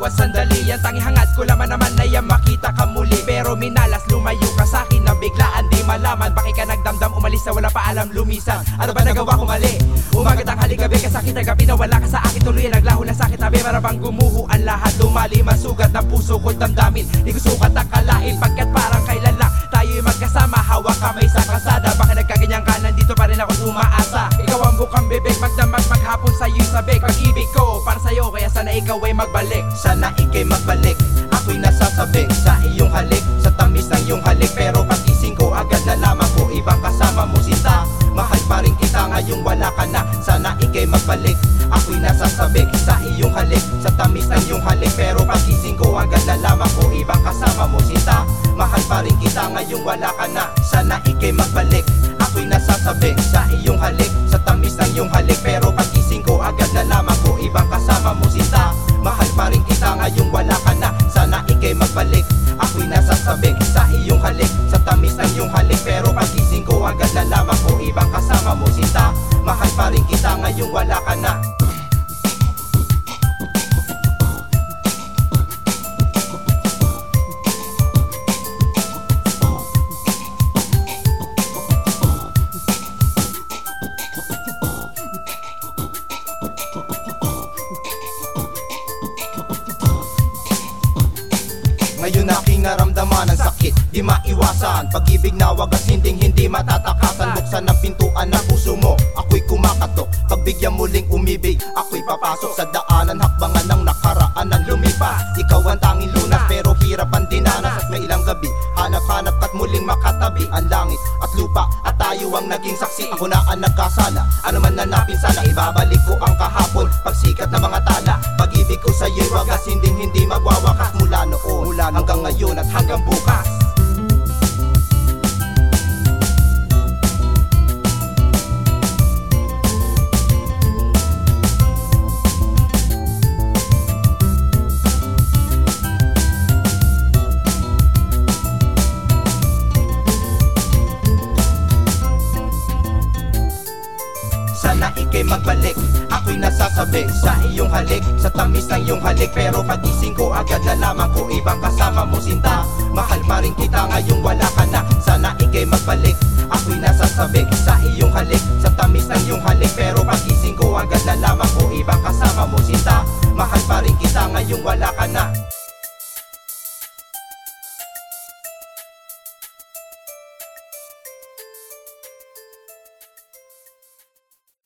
bawat sandali. Yan tangi hangad ko laman naman na yan makita ka muli. Pero minalas lumayo ka sa akin na biglaan Di malaman. Bakit ka nagdamdam umalis na wala pa alam lumisan? Ano ba nagawa ko mali? Umagat ang halik gabi kasakit na gabi na wala ka sa akin. Tuloy naglaho na sakit tabi para gumuho ang lahat. Lumali masugat ng puso ko'y damdamin. Di ko sukat akalain pagkat parang kailan lang Tayo'y magkasama hawak kamay sa kasada Bakit nagkaganyan ka nandito pa rin ako umaasa? Ikaw ang bukang bibig magdamag maghapon sa'yo'y sabik Pag-ibig ko para sa'yo kaya sana ikaw ay magbalik. Sana ikay magbalik Ako'y nasasabi sa iyong halik. Sa tamis ng iyong halik Pero pagising ko agad nalaman ko Ibang kasama mo sinta Mahal pa rin kita ngayong wala ka na Sana ikay magbalik. Ako'y nasasabi sa iyong halik. Sa tamis ng iyong halik Pero pagising ko agad nalaman ko Ibang kasama mo sinta Mahal pa rin kita ngayong wala ka na Sana ikay magbalik. Ako'y nasasabi sa iyong halik. Sa tamis ng iyong halik Pero kita ngayong wala ka na. Ngayon aking naramdaman ang sakit Di maiwasan. Pag-ibig na wagas hinding hindi matatakasan. Buksan ang pintuan Pagbigyan muling umibig. Ako'y papasok sa daanan. Hakbangan ng nakaraan ng lumipas. Ikaw ang tanging lunas Pero hirap ang dinanas. At may ilang gabi Hanap-hanap at muling makatabi Ang langit at lupa. At tayo ang naging saksi. Ako na ang nagkasala. Ano man nanapin sana Ibabalik ko ang kahapon. Pagsikat ng mga tala Pag-ibig ko sa'yo'y wagas Hindi hindi magwawakas mula noon. Mula hanggang ngayon at hanggang bukas kami magbalik Ako'y nasasabi sa iyong halik. Sa tamis ng iyong halik Pero pagising ko agad na ko Ibang kasama mo sinta. Mahal pa rin kita ngayong wala ka na. Sa